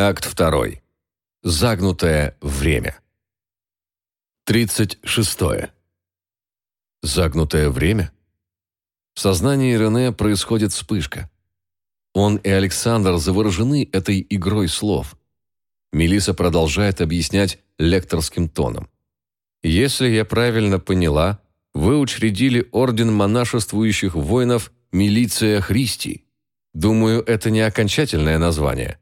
Акт 2. Загнутое время. 36. Загнутое время? В сознании Рене происходит вспышка. Он и Александр заворожены этой игрой слов. Мелиса продолжает объяснять лекторским тоном. «Если я правильно поняла, вы учредили орден монашествующих воинов «Милиция Христи». Думаю, это не окончательное название».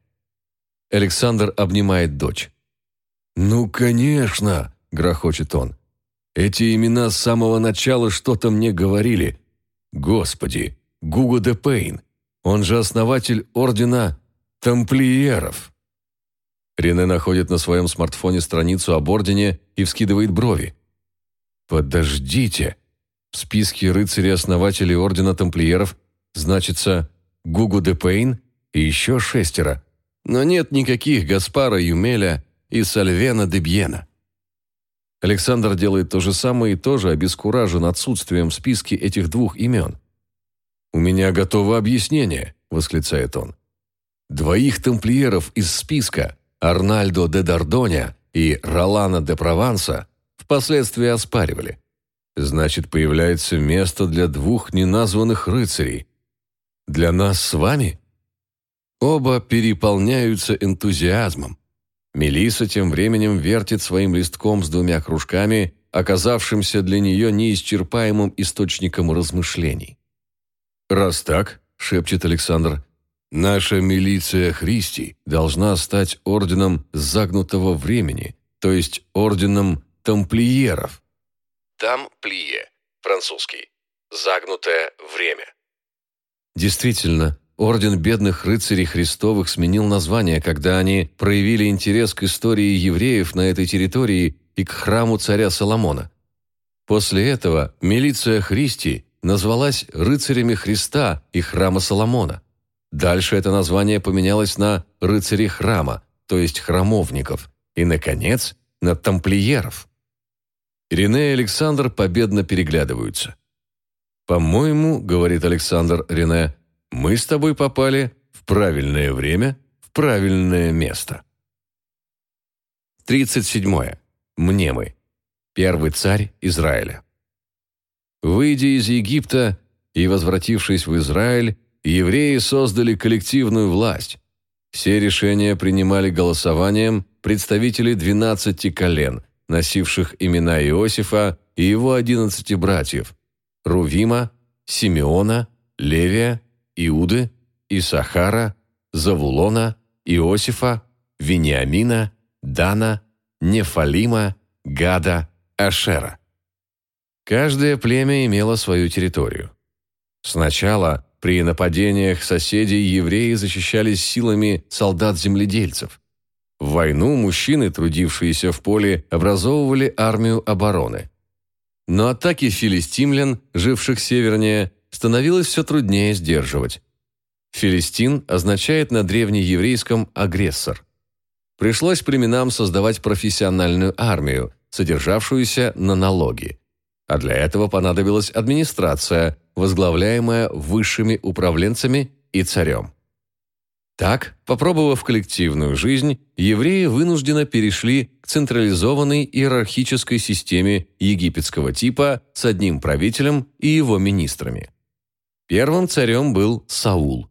Александр обнимает дочь. «Ну, конечно!» – грохочет он. «Эти имена с самого начала что-то мне говорили. Господи, Гуго де Пейн, он же основатель ордена тамплиеров». Рене находит на своем смартфоне страницу об ордене и вскидывает брови. «Подождите!» В списке рыцарей-основателей ордена тамплиеров значится Гугу де Пейн и еще шестеро, но нет никаких Гаспара Юмеля и Сальвена де Бьена. Александр делает то же самое и тоже обескуражен отсутствием в списке этих двух имен. «У меня готово объяснение», – восклицает он. «Двоих тамплиеров из списка, Арнальдо де Дардоня и Ролана де Прованса, впоследствии оспаривали. Значит, появляется место для двух неназванных рыцарей. Для нас с вами?» Оба переполняются энтузиазмом. Мелиса тем временем вертит своим листком с двумя кружками, оказавшимся для нее неисчерпаемым источником размышлений. «Раз так», — шепчет Александр, — «наша милиция Христи должна стать орденом загнутого времени, то есть орденом тамплиеров». Тамплие, французский. Загнутое время. Действительно, Орден бедных рыцарей Христовых сменил название, когда они проявили интерес к истории евреев на этой территории и к храму царя Соломона. После этого милиция Христи назвалась рыцарями Христа и храма Соломона. Дальше это название поменялось на рыцари храма, то есть храмовников, и, наконец, на тамплиеров. Рене и Александр победно переглядываются. «По-моему, — говорит Александр Рене, — мы с тобой попали в правильное время, в правильное место. 37. Мнемы. Первый царь Израиля. Выйдя из Египта и возвратившись в Израиль, евреи создали коллективную власть. Все решения принимали голосованием представители 12 колен, носивших имена Иосифа и его 11 братьев – Рувима, Симеона, Левия, Иуды, Исахара, Завулона, Иосифа, Вениамина, Дана, Нефалима, Гада, Ашера. Каждое племя имело свою территорию. Сначала при нападениях соседей евреи защищались силами солдат-земледельцев. В войну мужчины, трудившиеся в поле, образовывали армию обороны. Но атаки филистимлян, живших севернее, становилось все труднее сдерживать. Филистин означает на древнееврейском «агрессор». Пришлось племенам создавать профессиональную армию, содержавшуюся на налоги. А для этого понадобилась администрация, возглавляемая высшими управленцами и царем. Так, попробовав коллективную жизнь, евреи вынужденно перешли к централизованной иерархической системе египетского типа с одним правителем и его министрами. Первым царем был Саул.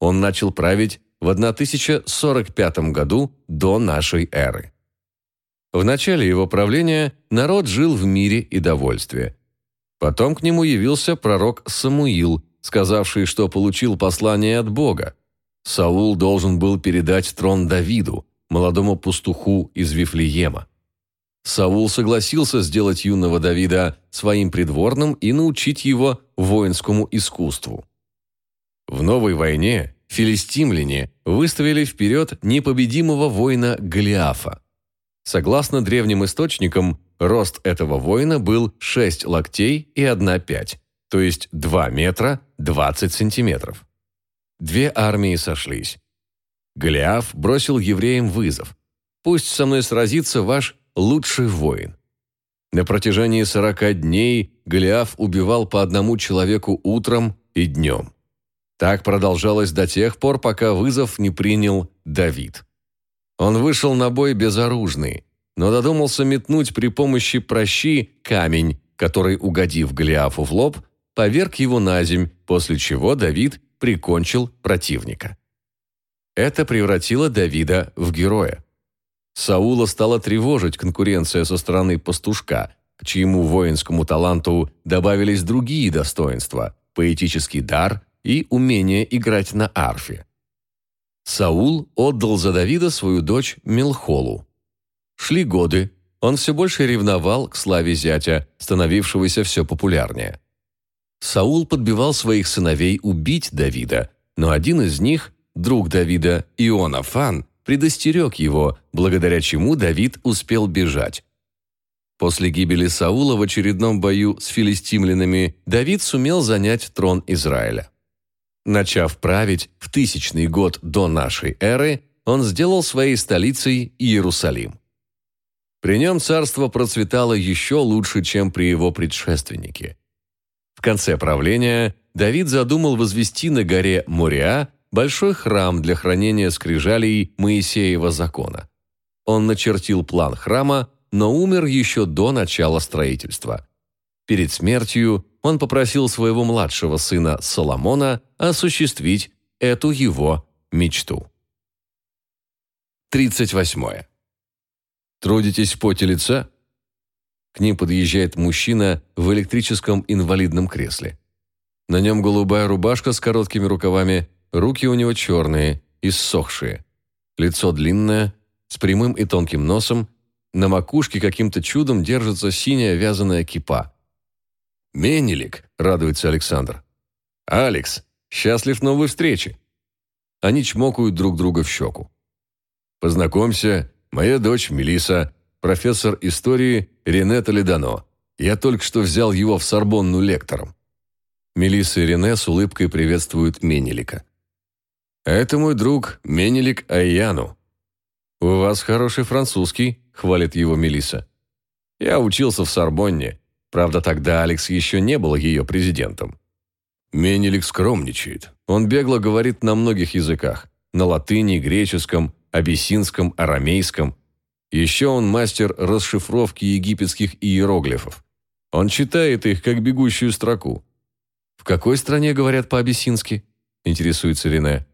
Он начал править в 1045 году до нашей эры. В начале его правления народ жил в мире и довольстве. Потом к нему явился пророк Самуил, сказавший, что получил послание от Бога. Саул должен был передать трон Давиду, молодому пастуху из Вифлеема. Саул согласился сделать юного Давида своим придворным и научить его воинскому искусству. В новой войне филистимляне выставили вперед непобедимого воина Голиафа. Согласно древним источникам, рост этого воина был 6 локтей и 1 пять, то есть 2 метра 20 сантиметров. Две армии сошлись. Голиаф бросил евреям вызов. «Пусть со мной сразится ваш лучший воин. На протяжении сорока дней Голиаф убивал по одному человеку утром и днем. Так продолжалось до тех пор, пока вызов не принял Давид. Он вышел на бой безоружный, но додумался метнуть при помощи прощи камень, который, угодив Голиафу в лоб, поверг его на земь, после чего Давид прикончил противника. Это превратило Давида в героя. Саула стала тревожить конкуренция со стороны пастушка, к чьему воинскому таланту добавились другие достоинства – поэтический дар и умение играть на арфе. Саул отдал за Давида свою дочь Милхолу. Шли годы, он все больше ревновал к славе зятя, становившегося все популярнее. Саул подбивал своих сыновей убить Давида, но один из них, друг Давида Ионафан, предостерег его, благодаря чему Давид успел бежать. После гибели Саула в очередном бою с филистимлянами Давид сумел занять трон Израиля. Начав править в тысячный год до нашей эры, он сделал своей столицей Иерусалим. При нем царство процветало еще лучше, чем при его предшественнике. В конце правления Давид задумал возвести на горе Мориа большой храм для хранения скрижалей Моисеева закона. Он начертил план храма, но умер еще до начала строительства. Перед смертью он попросил своего младшего сына Соломона осуществить эту его мечту. 38. Трудитесь в поте лица? К ним подъезжает мужчина в электрическом инвалидном кресле. На нем голубая рубашка с короткими рукавами, руки у него черные, иссохшие. Лицо длинное, с прямым и тонким носом, на макушке каким-то чудом держится синяя вязаная кипа. «Менелик», — радуется Александр. «Алекс, счастлив новой встрече». Они чмокают друг друга в щеку. «Познакомься, моя дочь Мелиса, профессор истории Рене Толедано. Я только что взял его в Сорбонну лектором». Мелисса и Рене с улыбкой приветствуют Менелика. «Это мой друг Менелик Айяну». «У вас хороший французский», — хвалит его Мелиса. «Я учился в Сорбонне. Правда, тогда Алекс еще не был ее президентом». Менелик скромничает. Он бегло говорит на многих языках. На латыни, греческом, абиссинском, арамейском. Еще он мастер расшифровки египетских иероглифов. Он читает их, как бегущую строку. «В какой стране говорят по-абиссински?» – интересуется Рене.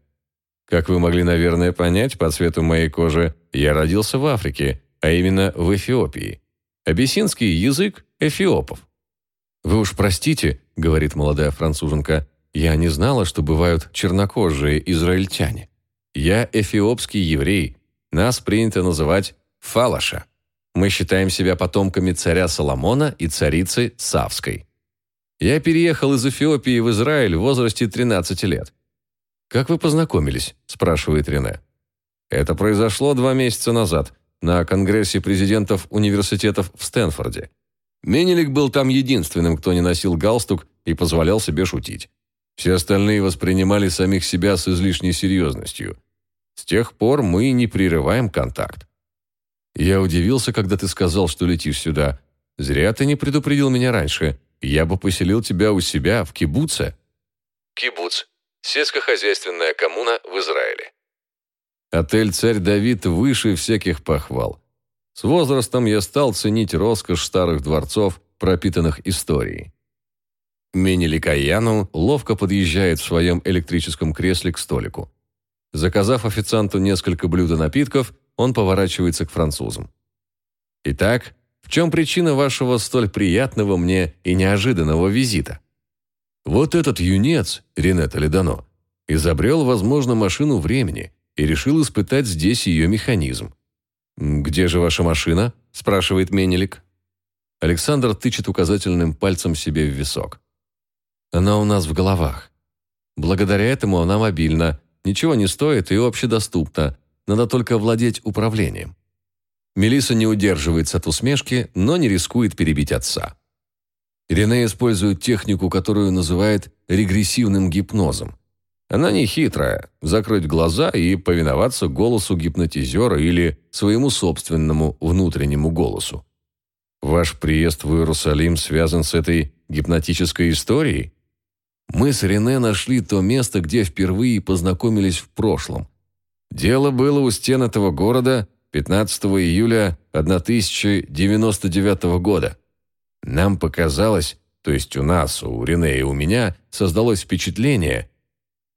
«Как вы могли, наверное, понять по цвету моей кожи, я родился в Африке, а именно в Эфиопии. Абиссинский язык эфиопов». «Вы уж простите», – говорит молодая француженка, – «я не знала, что бывают чернокожие израильтяне. Я эфиопский еврей. Нас принято называть Фалаша. Мы считаем себя потомками царя Соломона и царицы Савской. Я переехал из Эфиопии в Израиль в возрасте 13 лет. «Как вы познакомились?» – спрашивает Рене. Это произошло два месяца назад, на Конгрессе президентов университетов в Стэнфорде. Менелик был там единственным, кто не носил галстук и позволял себе шутить. Все остальные воспринимали самих себя с излишней серьезностью. С тех пор мы не прерываем контакт. Я удивился, когда ты сказал, что летишь сюда. Зря ты не предупредил меня раньше. Я бы поселил тебя у себя, в кибуце». Кибуц – сельскохозяйственная коммуна в Израиле. Отель «Царь Давид» выше всяких похвал. С возрастом я стал ценить роскошь старых дворцов, пропитанных историей. Менели Каяну ловко подъезжает в своем электрическом кресле к столику. Заказав официанту несколько блюд и напитков, он поворачивается к французам. «Итак, в чем причина вашего столь приятного мне и неожиданного визита?» Вот этот юнец, Рене Толедано, изобрел, возможно, машину времени и решил испытать здесь ее механизм. «Где же ваша машина?» – спрашивает Менелик. Александр тычет указательным пальцем себе в висок. «Она у нас в головах. Благодаря этому она мобильна, ничего не стоит и общедоступна, надо только владеть управлением». Мелиса не удерживается от усмешки, но не рискует перебить отца. Рене использует технику, которую называет регрессивным гипнозом. Она не хитрая – закрыть глаза и повиноваться голосу гипнотизера или своему собственному внутреннему голосу. Ваш приезд в Иерусалим связан с этой гипнотической историей? Мы с Рене нашли то место, где впервые познакомились в прошлом. Дело было у стен этого города 15 июля 1099 года. Нам показалось, то есть у нас, у Рене и у меня, создалось впечатление.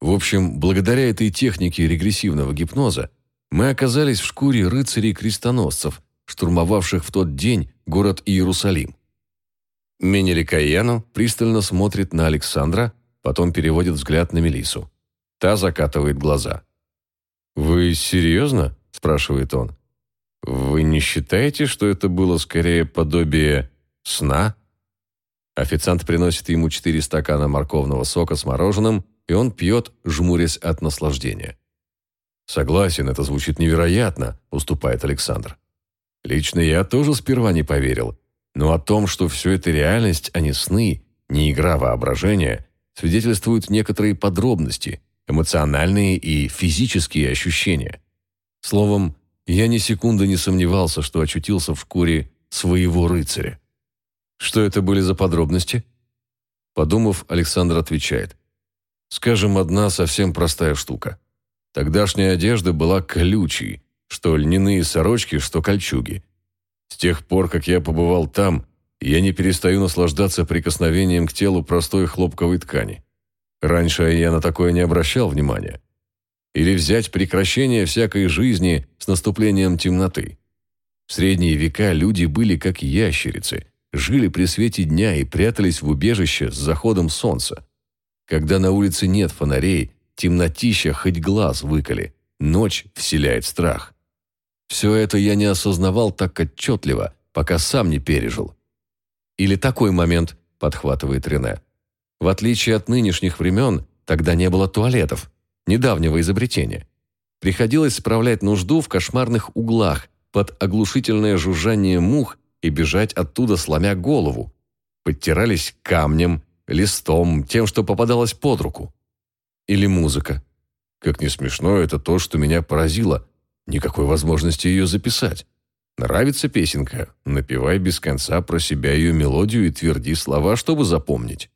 В общем, благодаря этой технике регрессивного гипноза мы оказались в шкуре рыцарей-крестоносцев, штурмовавших в тот день город Иерусалим. Менеликаяну пристально смотрит на Александра, потом переводит взгляд на Мелису. Та закатывает глаза. «Вы серьезно?» – спрашивает он. «Вы не считаете, что это было скорее подобие сна?» Официант приносит ему четыре стакана морковного сока с мороженым, и он пьет, жмурясь от наслаждения. «Согласен, это звучит невероятно», – уступает Александр. «Лично я тоже сперва не поверил, но о том, что все это реальность, а не сны, не игра воображения, свидетельствуют некоторые подробности, эмоциональные и физические ощущения. Словом, я ни секунды не сомневался, что очутился в шкуре своего рыцаря. Что это были за подробности? Подумав, Александр отвечает. Скажем, одна совсем простая штука. Тогдашняя одежда была колючей, что льняные сорочки, что кольчуги. С тех пор, как я побывал там, я не перестаю наслаждаться прикосновением к телу простой хлопковой ткани. Раньше я на такое не обращал внимания. Или взять прекращение всякой жизни с наступлением темноты. В средние века люди были как ящерицы, жили при свете дня и прятались в убежище с заходом солнца. Когда на улице нет фонарей, темнотища хоть глаз выколи, ночь вселяет страх. Все это я не осознавал так отчетливо, пока сам не пережил. Или такой момент, подхватывает Рене. В отличие от нынешних времен, тогда не было туалетов, недавнего изобретения. Приходилось справлять нужду в кошмарных углах под оглушительное жужжание мух и бежать оттуда, сломя голову. Подтирались камнем, листом, тем, что попадалось под руку. Или музыка. Как не смешно, это то, что меня поразило. Никакой возможности ее записать. Нравится песенка? Напевай без конца про себя ее мелодию и тверди слова, чтобы запомнить.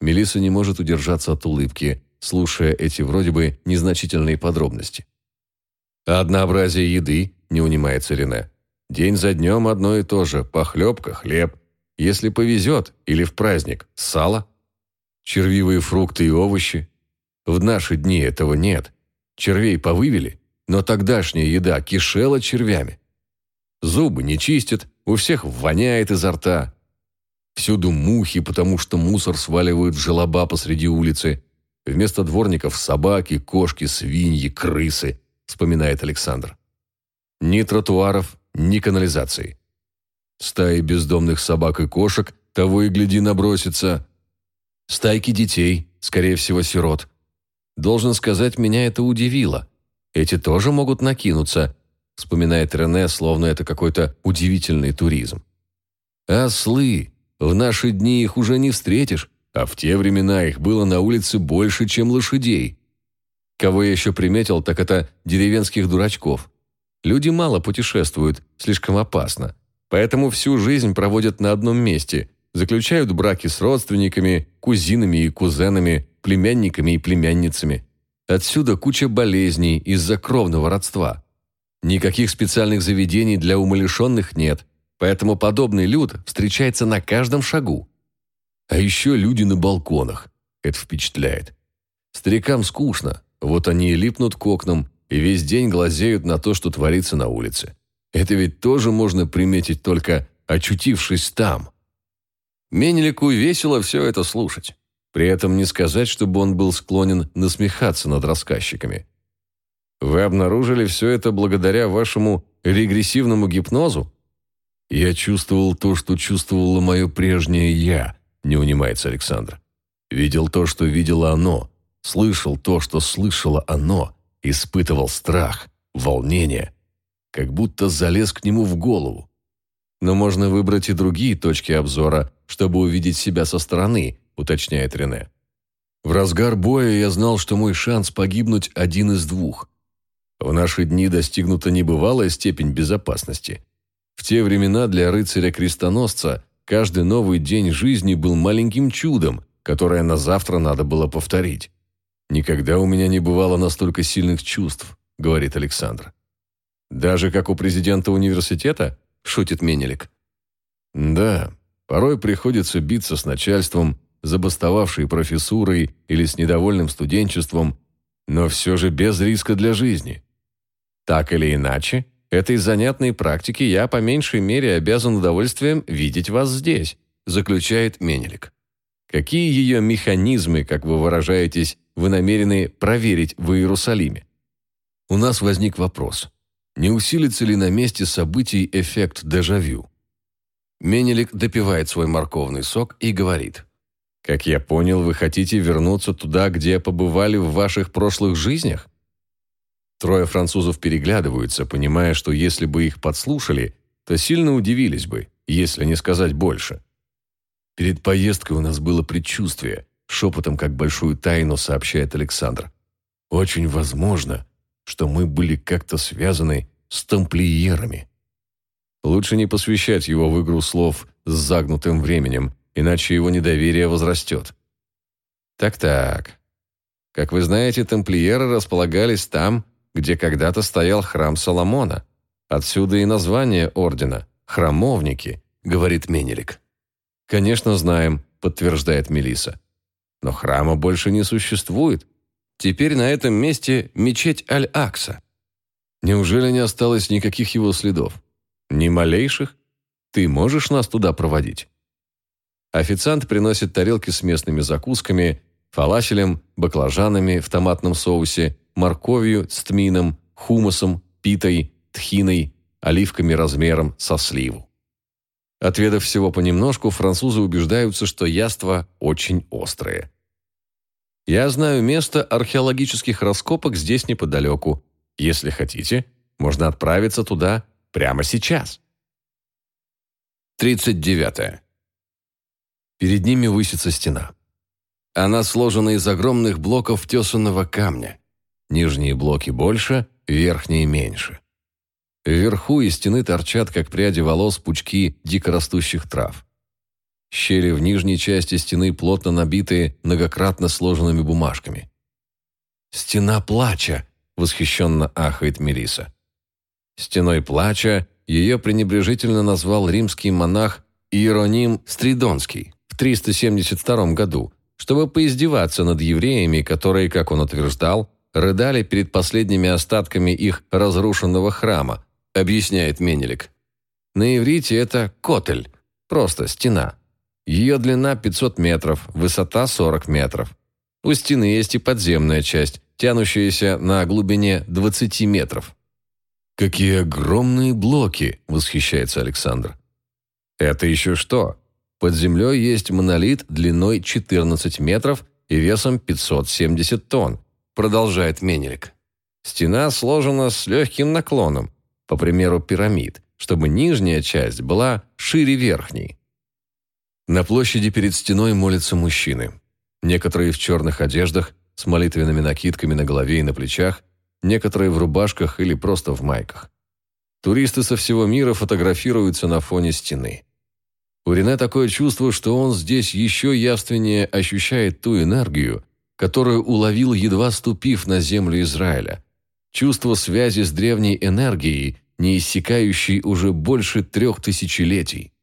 Мелисса не может удержаться от улыбки, слушая эти вроде бы незначительные подробности. А однообразие еды не унимается Рене. День за днем одно и то же. Похлебка, хлеб. Если повезет, или в праздник, сало. Червивые фрукты и овощи. В наши дни этого нет. Червей повывели, но тогдашняя еда кишела червями. Зубы не чистят, у всех воняет изо рта. Всюду мухи, потому что мусор сваливают в желоба посреди улицы. Вместо дворников собаки, кошки, свиньи, крысы, вспоминает Александр. Ни тротуаров, ни канализации. Стаи бездомных собак и кошек того и гляди набросится. Стайки детей, скорее всего, сирот. Должен сказать, меня это удивило. Эти тоже могут накинуться, вспоминает Рене, словно это какой-то удивительный туризм. Ослы, в наши дни их уже не встретишь, а в те времена их было на улице больше, чем лошадей. Кого я еще приметил, так это деревенских дурачков. Люди мало путешествуют, слишком опасно. Поэтому всю жизнь проводят на одном месте, заключают браки с родственниками, кузинами и кузенами, племянниками и племянницами. Отсюда куча болезней из-за кровного родства. Никаких специальных заведений для умалишенных нет – Поэтому подобный люд встречается на каждом шагу. А еще люди на балконах. Это впечатляет. Старикам скучно, вот они и липнут к окнам и весь день глазеют на то, что творится на улице. Это ведь тоже можно приметить только очутившись там. Менелику весело все это слушать. При этом не сказать, чтобы он был склонен насмехаться над рассказчиками. Вы обнаружили все это благодаря вашему регрессивному гипнозу? Я чувствовал то, что чувствовало мое прежнее «я», не унимается Александр. Видел то, что видело оно, слышал то, что слышало оно, испытывал страх, волнение, как будто залез к нему в голову. Но можно выбрать и другие точки обзора, чтобы увидеть себя со стороны, уточняет Рене. В разгар боя я знал, что мой шанс погибнуть один из двух. В наши дни достигнута небывалая степень безопасности – в те времена для рыцаря-крестоносца каждый новый день жизни был маленьким чудом, которое на завтра надо было повторить. Никогда у меня не бывало настолько сильных чувств, – говорит Александр. «Даже как у президента университета?» – шутит Менелик. «Да, порой приходится биться с начальством, забастовавшей профессурой или с недовольным студенчеством, но все же без риска для жизни. Так или иначе, этой занятной практики я по меньшей мере обязан удовольствием видеть вас здесь», заключает Менелик. Какие ее механизмы, как вы выражаетесь, вы намерены проверить в Иерусалиме? У нас возник вопрос. Не усилится ли на месте событий эффект дежавю? Менелик допивает свой морковный сок и говорит. «Как я понял, вы хотите вернуться туда, где побывали в ваших прошлых жизнях?» Трое французов переглядываются, понимая, что если бы их подслушали, то сильно удивились бы, если не сказать больше. Перед поездкой у нас было предчувствие, шепотом как большую тайну сообщает Александр. Очень возможно, что мы были как-то связаны с тамплиерами. Лучше не посвящать его в игру слов с загнутым временем, иначе его недоверие возрастет. Так-так. Как вы знаете, тамплиеры располагались там, где когда-то стоял храм Соломона. Отсюда и название ордена – храмовники, говорит Менелик. «Конечно, знаем», – подтверждает Мелиса. «Но храма больше не существует. Теперь на этом месте мечеть Аль-Акса. Неужели не осталось никаких его следов? Ни малейших? Ты можешь нас туда проводить?» Официант приносит тарелки с местными закусками, фалафелем, баклажанами в томатном соусе, морковью с тмином, хумусом, питой, тхиной, оливками размером со сливу. Отведав всего понемножку, французы убеждаются, что яства очень острые. Я знаю место археологических раскопок здесь неподалеку. Если хотите, можно отправиться туда прямо сейчас. 39. Перед ними высится стена. Она сложена из огромных блоков тесанного камня. Нижние блоки больше, верхние меньше. Вверху из стены торчат, как пряди волос, пучки дикорастущих трав. Щели в нижней части стены плотно набитые многократно сложенными бумажками. «Стена плача!» – восхищенно ахает Мелиса. Стеной плача ее пренебрежительно назвал римский монах Иероним Стридонский в 372 году, чтобы поиздеваться над евреями, которые, как он утверждал, рыдали перед последними остатками их разрушенного храма, объясняет Менелик. На иврите это котель, просто стена. Ее длина 500 метров, высота 40 метров. У стены есть и подземная часть, тянущаяся на глубине 20 метров. «Какие огромные блоки!» – восхищается Александр. «Это еще что? Под землей есть монолит длиной 14 метров и весом 570 тонн», – продолжает Менелик. Стена сложена с легким наклоном, по примеру пирамид, чтобы нижняя часть была шире верхней. На площади перед стеной молятся мужчины. Некоторые в черных одеждах, с молитвенными накидками на голове и на плечах, некоторые в рубашках или просто в майках. Туристы со всего мира фотографируются на фоне стены. У Рене такое чувство, что он здесь еще явственнее ощущает ту энергию, которую уловил, едва ступив на землю Израиля, чувство связи с древней энергией, не иссякающей уже больше трех тысячелетий.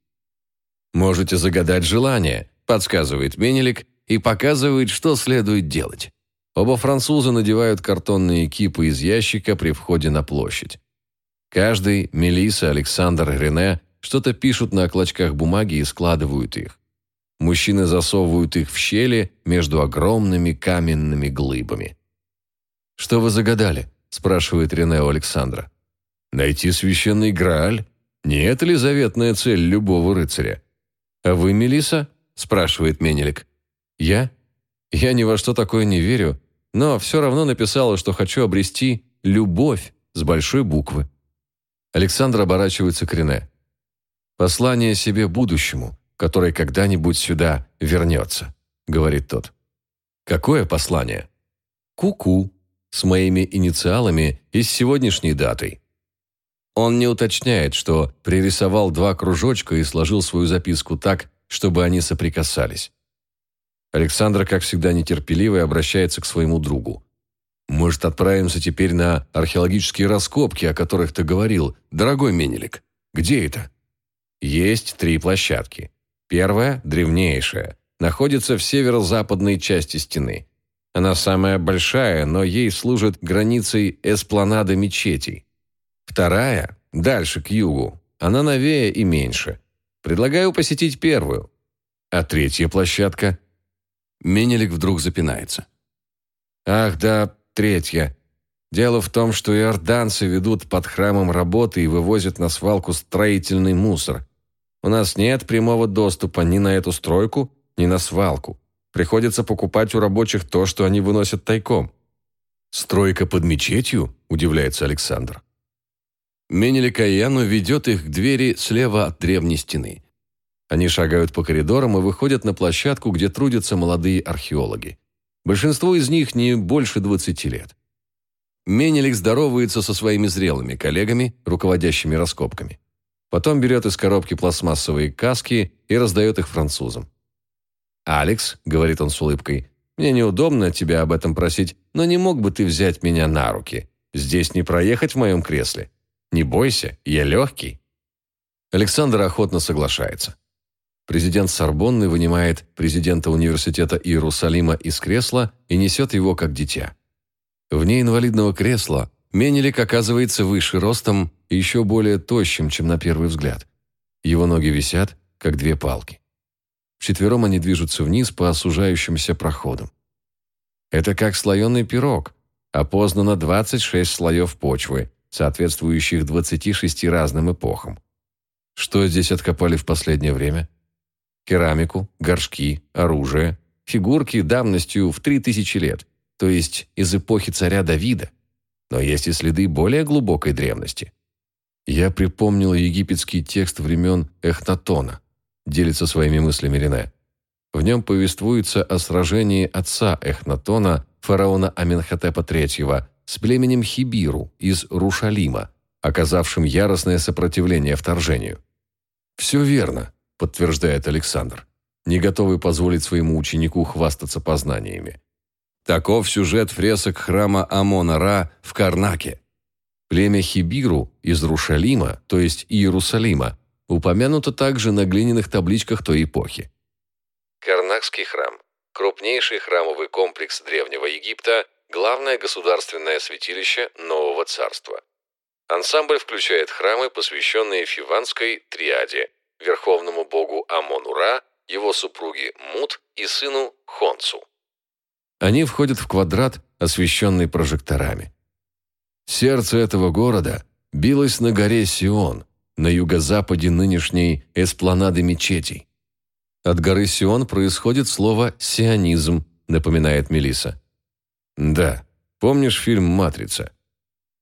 «Можете загадать желание», – подсказывает Менелик и показывает, что следует делать. Оба француза надевают картонные кипы из ящика при входе на площадь. Каждый, Мелисса, Александр, Рене, что-то пишут на клочках бумаги и складывают их. Мужчины засовывают их в щели между огромными каменными глыбами. «Что вы загадали?» спрашивает Рене у Александра. Найти священный Грааль? Не это ли заветная цель любого рыцаря? А вы, Мелиса? спрашивает Менелик. Я? Я ни во что такое не верю, но все равно написала, что хочу обрести любовь с большой буквы. Александр оборачивается к Рене. «Послание себе будущему, который когда-нибудь сюда вернется», — говорит тот. «Какое послание?» «Ку-ку», с моими инициалами и с сегодняшней датой. Он не уточняет, что пририсовал два кружочка и сложил свою записку так, чтобы они соприкасались. Александра, как всегда нетерпеливо, обращается к своему другу. Может, отправимся теперь на археологические раскопки, о которых ты говорил, дорогой Менелик? Где это? Есть три площадки. Первая, древнейшая, находится в северо-западной части стены. Она самая большая, но ей служит границей эспланада мечетей. Вторая, дальше, к югу. Она новее и меньше. Предлагаю посетить первую. А третья площадка? Менелик вдруг запинается. Ах, да, третья. Дело в том, что иорданцы ведут под храмом работы и вывозят на свалку строительный мусор. У нас нет прямого доступа ни на эту стройку, ни на свалку. Приходится покупать у рабочих то, что они выносят тайком. «Стройка под мечетью?» – удивляется Александр. Менелик Аяну ведет их к двери слева от древней стены. Они шагают по коридорам и выходят на площадку, где трудятся молодые археологи. Большинство из них не больше 20 лет. Менелик здоровается со своими зрелыми коллегами, руководящими раскопками. Потом берет из коробки пластмассовые каски и раздает их французам. «Алекс», — говорит он с улыбкой, — «мне неудобно тебя об этом просить, но не мог бы ты взять меня на руки? Здесь не проехать в моем кресле. Не бойся, я легкий». Александр охотно соглашается. Президент Сорбонны вынимает президента университета Иерусалима из кресла и несет его как дитя. Вне инвалидного кресла Менелик оказывается выше ростом и еще более тощим, чем на первый взгляд. Его ноги висят, как две палки. Вчетвером они движутся вниз по осужающимся проходам. Это как слоеный пирог. Опознано 26 слоев почвы, соответствующих 26 разным эпохам. Что здесь откопали в последнее время? Керамику, горшки, оружие, фигурки давностью в 3000 лет, то есть из эпохи царя Давида – но есть и следы более глубокой древности. Я припомнил египетский текст времен Эхнатона, делится своими мыслями Рене. В нем повествуется о сражении отца Эхнатона, фараона Аменхотепа III, с племенем Хибиру из Рушалима, оказавшим яростное сопротивление вторжению. «Все верно», – подтверждает Александр, не готовый позволить своему ученику хвастаться познаниями. Таков сюжет фресок храма Амона-Ра в Карнаке. Племя Хибиру из Рушалима, то есть Иерусалима, упомянуто также на глиняных табличках той эпохи. Карнакский храм – крупнейший храмовый комплекс Древнего Египта, главное государственное святилище Нового Царства. Ансамбль включает храмы, посвященные Фиванской триаде, верховному богу Амон-Ура, его супруге Мут и сыну Хонцу. Они входят в квадрат, освещенный прожекторами. Сердце этого города билось на горе Сион, на юго-западе нынешней эспланады мечетей. От горы Сион происходит слово «сионизм», напоминает Мелиса. Да, помнишь фильм «Матрица»?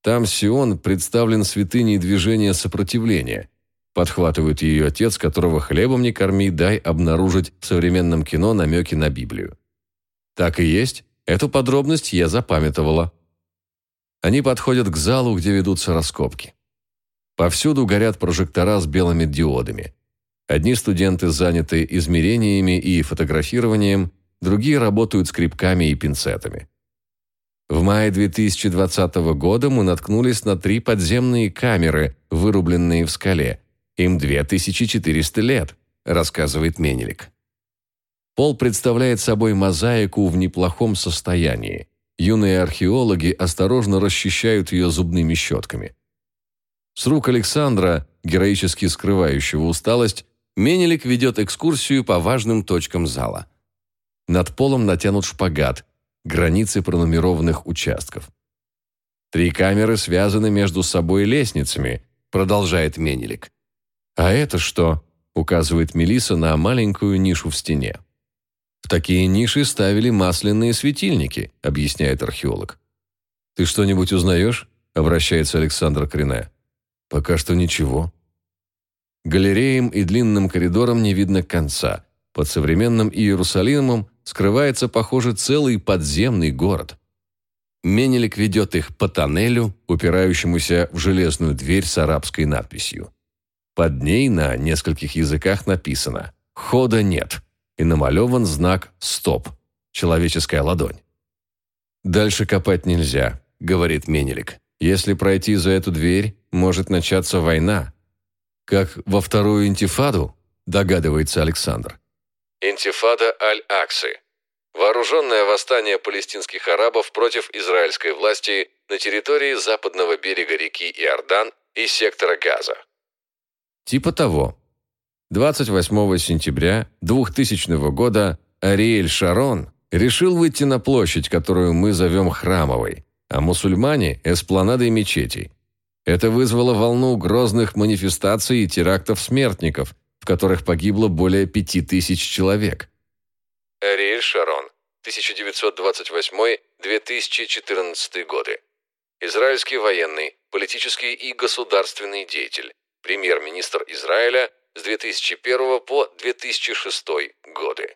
Там Сион представлен святыней движения сопротивления. Подхватывает ее отец, которого хлебом не корми, дай обнаружить в современном кино намеки на Библию. Так и есть. Эту подробность я запамятовала. Они подходят к залу, где ведутся раскопки. Повсюду горят прожектора с белыми диодами. Одни студенты заняты измерениями и фотографированием, другие работают скребками и пинцетами. В мае 2020 года мы наткнулись на три подземные камеры, вырубленные в скале. Им 2400 лет, рассказывает Менелик. Пол представляет собой мозаику в неплохом состоянии. Юные археологи осторожно расчищают ее зубными щетками. С рук Александра, героически скрывающего усталость, Менелик ведет экскурсию по важным точкам зала. Над полом натянут шпагат, границы пронумерованных участков. Три камеры связаны между собой лестницами, продолжает Менелик. А это что? указывает Мелиса на маленькую нишу в стене. В такие ниши ставили масляные светильники, объясняет археолог. Ты что-нибудь узнаешь? обращается Александр Крене. Пока что ничего. Галереям и длинным коридорам не видно конца. Под современным Иерусалимом скрывается, похоже, целый подземный город. Менелик ведет их по тоннелю, упирающемуся в железную дверь с арабской надписью. Под ней на нескольких языках написано «Хода нет» и намалеван знак «Стоп» – человеческая ладонь. «Дальше копать нельзя», — говорит Менелик. «Если пройти за эту дверь, может начаться война». «Как во вторую интифаду?» – догадывается Александр. Интифада Аль-Аксы. Вооруженное восстание палестинских арабов против израильской власти на территории западного берега реки Иордан и сектора Газа. Типа того. 28 сентября 2000 года Ариэль Шарон решил выйти на площадь, которую мы зовем Храмовой, а мусульмане – эспланадой мечетей. Это вызвало волну грозных манифестаций и терактов смертников, в которых погибло более пяти тысяч человек. Ариэль Шарон, 1928-2014 годы. Израильский военный, политический и государственный деятель, премьер-министр Израиля с 2001 по 2006 годы.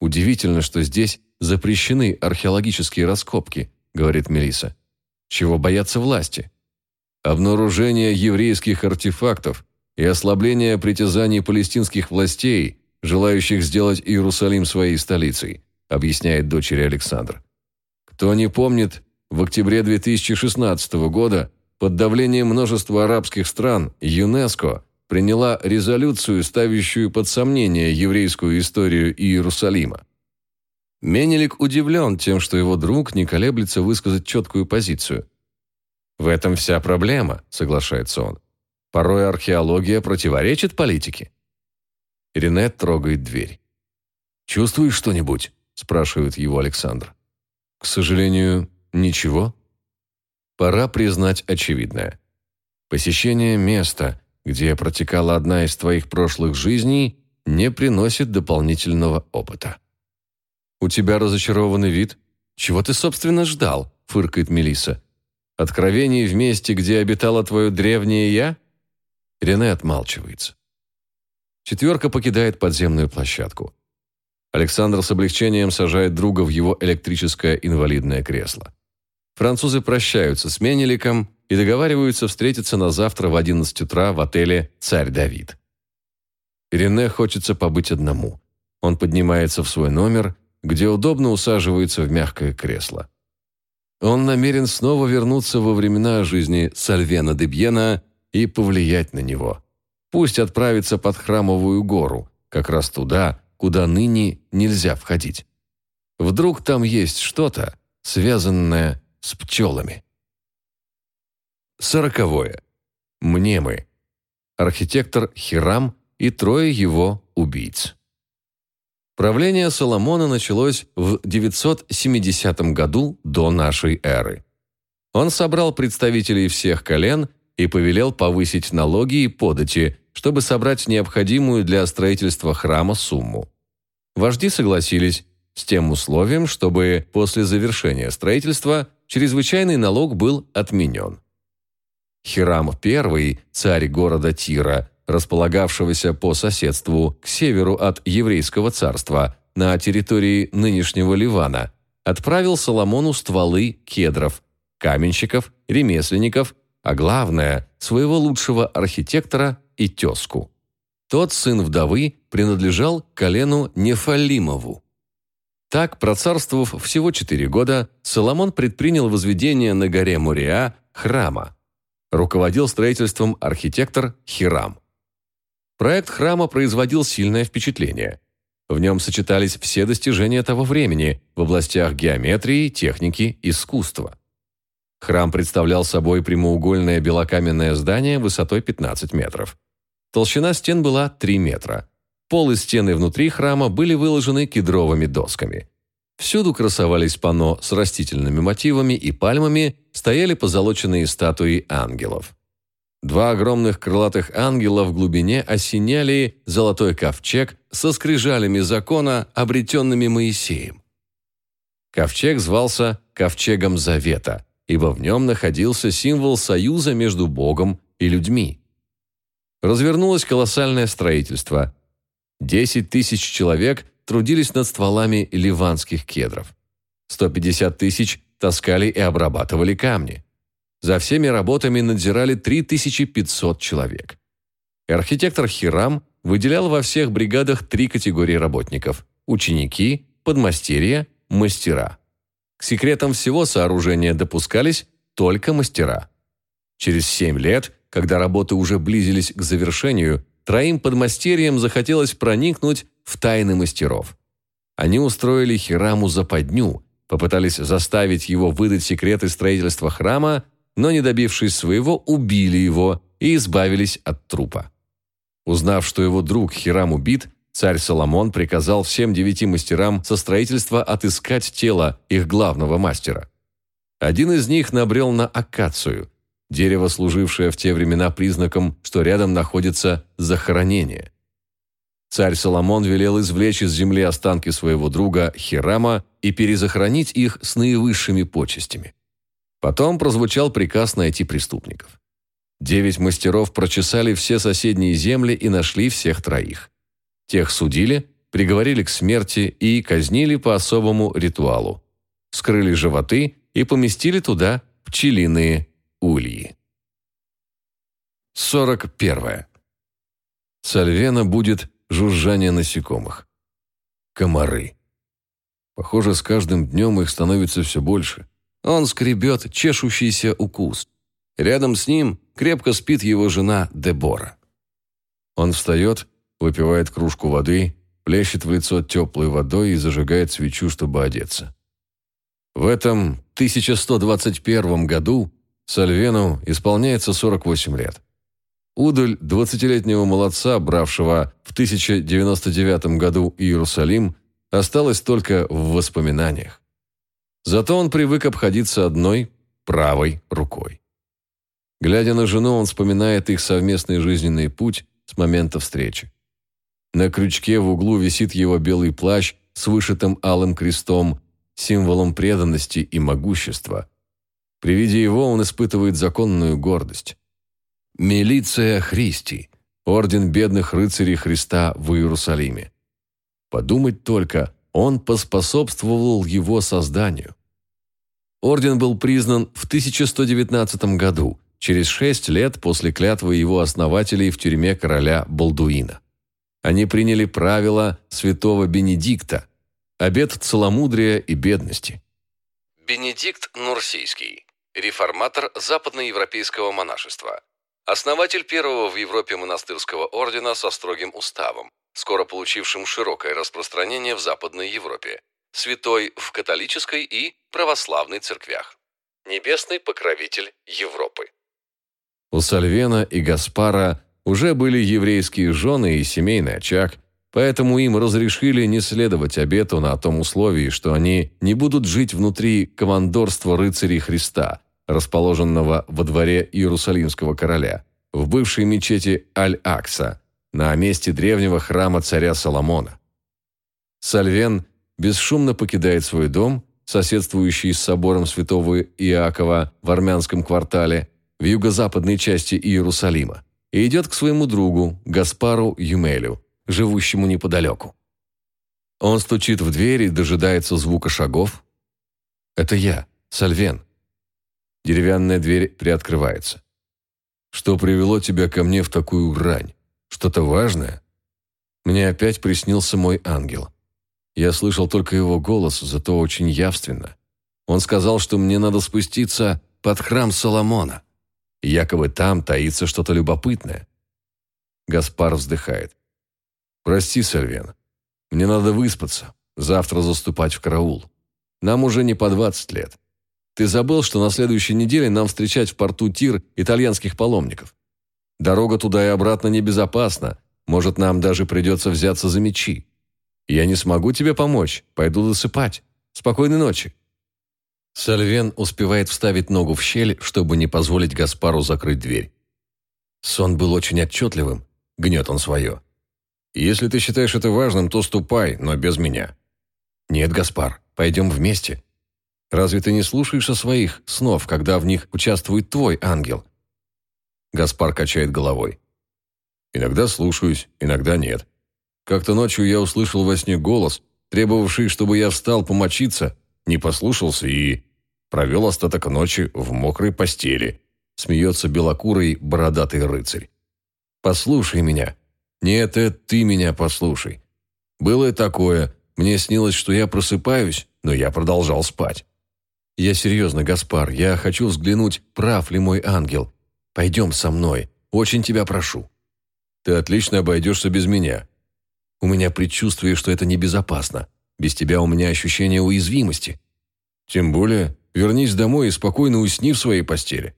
Удивительно, что здесь запрещены археологические раскопки, говорит Мелиса. Чего боятся власти? Обнаружение еврейских артефактов и ослабление притязаний палестинских властей, желающих сделать Иерусалим своей столицей, объясняет дочери Александр. Кто не помнит, в октябре 2016 года под давлением множества арабских стран ЮНЕСКО приняла резолюцию, ставящую под сомнение еврейскую историю Иерусалима. Менелик удивлен тем, что его друг не колеблется высказать четкую позицию. «В этом вся проблема», — соглашается он. «Порой археология противоречит политике». Рене трогает дверь. «Чувствуешь что-нибудь?» – спрашивает его Александр. «К сожалению, ничего». Пора признать очевидное. Посещение места, где протекала одна из твоих прошлых жизней, не приносит дополнительного опыта. «У тебя разочарованный вид? Чего ты, собственно, ждал?» – фыркает Мелиса. «Откровений в месте, где обитало твое древнее я?» Рене отмалчивается. Четверка покидает подземную площадку. Александр с облегчением сажает друга в его электрическое инвалидное кресло. Французы прощаются с Менеликом и договариваются встретиться на завтра в 11 утра в отеле «Царь Давид». Рене хочется побыть одному. Он поднимается в свой номер, где удобно усаживается в мягкое кресло. Он намерен снова вернуться во времена жизни Сальвена де Бьена и повлиять на него. Пусть отправится под Храмовую гору, как раз туда, куда ныне нельзя входить. Вдруг там есть что-то, связанное с пчелами. Сороковое. Мнемы. Архитектор Хирам и трое его убийц. Правление Соломона началось в 970 году до нашей эры. Он собрал представителей всех колен и повелел повысить налоги и подати, чтобы собрать необходимую для строительства храма сумму. Вожди согласились с тем условием, чтобы после завершения строительства чрезвычайный налог был отменен. Хирам I, царь города Тира, располагавшегося по соседству к северу от еврейского царства на территории нынешнего Ливана, отправил Соломону стволы кедров, каменщиков, ремесленников, а главное, своего лучшего архитектора и тезку. Тот сын вдовы принадлежал колену Нефалимову. Так, процарствовав всего четыре года, Соломон предпринял возведение на горе Муриа храма, руководил строительством архитектор Хирам. Проект храма производил сильное впечатление. В нем сочетались все достижения того времени в областях геометрии, техники, искусства. Храм представлял собой прямоугольное белокаменное здание высотой 15 метров. Толщина стен была 3 метра. Пол и стены внутри храма были выложены кедровыми досками. Всюду красовались панно с растительными мотивами и пальмами, стояли позолоченные статуи ангелов. Два огромных крылатых ангела в глубине осеняли золотой ковчег со скрижалями закона, обретенными Моисеем. Ковчег звался Ковчегом Завета, ибо в нем находился символ союза между Богом и людьми. Развернулось колоссальное строительство. Десять тысяч человек трудились над стволами ливанских кедров. 150 тысяч таскали и обрабатывали камни. За всеми работами надзирали 3500 человек. архитектор Хирам выделял во всех бригадах три категории работников – ученики, подмастерья, мастера. К секретам всего сооружения допускались только мастера. Через семь лет, когда работы уже близились к завершению, троим подмастерьям захотелось проникнуть в тайны мастеров. Они устроили Хираму западню, попытались заставить его выдать секреты строительства храма, но, не добившись своего, убили его и избавились от трупа. Узнав, что его друг Хирам убит, царь Соломон приказал всем девяти мастерам со строительства отыскать тело их главного мастера. Один из них набрел на акацию, дерево, служившее в те времена признаком, что рядом находится захоронение. Царь Соломон велел извлечь из земли останки своего друга Хирама и перезахоронить их с наивысшими почестями. Потом прозвучал приказ найти преступников. Девять мастеров прочесали все соседние земли и нашли всех троих. Тех судили, приговорили к смерти и казнили по особому ритуалу. Скрыли животы и поместили туда пчелиные ульи. 41. Сальвена будет жужжание насекомых. Комары. Похоже, с каждым днем их становится все больше. Он скребет чешущийся укус. Рядом с ним крепко спит его жена Дебора. Он встает, выпивает кружку воды, плещет в лицо теплой водой и зажигает свечу, чтобы одеться. В этом 1121 году Сальвену исполняется 48 лет. Удаль 20-летнего молодца, бравшего в 1099 году Иерусалим, осталась только в воспоминаниях. Зато он привык обходиться одной правой рукой. Глядя на жену, он вспоминает их совместный жизненный путь с момента встречи. На крючке в углу висит его белый плащ с вышитым алым крестом, символом преданности и могущества. При виде его он испытывает законную гордость. Милиция Христи, орден бедных рыцарей Христа в Иерусалиме. Подумать только, он поспособствовал его созданию. Орден был признан в 1119 году, через шесть лет после клятвы его основателей в тюрьме короля Балдуина. Они приняли правила святого Бенедикта, обет целомудрия и бедности. Бенедикт Нурсийский, реформатор западноевропейского монашества, основатель первого в Европе монастырского ордена со строгим уставом, скоро получившим широкое распространение в Западной Европе, святой в католической и православной церквях. Небесный покровитель Европы. У Сальвена и Гаспара уже были еврейские жены и семейный очаг – Поэтому им разрешили не следовать обету на том условии, что они не будут жить внутри командорства рыцарей Христа, расположенного во дворе Иерусалимского короля, в бывшей мечети Аль-Акса, на месте древнего храма царя Соломона. Сальвен бесшумно покидает свой дом, соседствующий с собором святого Иакова в армянском квартале, в юго-западной части Иерусалима, и идет к своему другу, Гаспару Юмелю, живущему неподалеку. Он стучит в дверь и дожидается звука шагов. «Это я, Сальвен». Деревянная дверь приоткрывается. «Что привело тебя ко мне в такую грань? Что-то важное?» Мне опять приснился мой ангел. Я слышал только его голос, зато очень явственно. Он сказал, что мне надо спуститься под храм Соломона. Якобы там таится что-то любопытное. Гаспар вздыхает. «Прости, Сальвен. Мне надо выспаться. Завтра заступать в караул. Нам уже не по 20 лет. Ты забыл, что на следующей неделе нам встречать в порту Тир итальянских паломников? Дорога туда и обратно небезопасна. Может, нам даже придется взяться за мечи. Я не смогу тебе помочь. Пойду досыпать. Спокойной ночи». Сальвен успевает вставить ногу в щель, чтобы не позволить Гаспару закрыть дверь. Сон был очень отчетливым. Гнет он свое. Если ты считаешь это важным, то ступай, но без меня». «Нет, Гаспар, пойдем вместе. Разве ты не слушаешься своих снов, когда в них участвует твой ангел?» Гаспар качает головой. «Иногда слушаюсь, иногда нет. Как-то ночью я услышал во сне голос, требовавший, чтобы я встал помочиться, не послушался и провел остаток ночи в мокрой постели», смеется белокурый бородатый рыцарь. «Послушай меня. «Нет, это ты меня послушай. Было такое. Мне снилось, что я просыпаюсь, но я продолжал спать. «Я серьезно, Гаспар, я хочу взглянуть, прав ли мой ангел. Пойдем со мной, очень тебя прошу». «Ты отлично обойдешься без меня». «У меня предчувствие, что это небезопасно. Без тебя у меня ощущение уязвимости». «Тем более, вернись домой и спокойно усни в своей постели».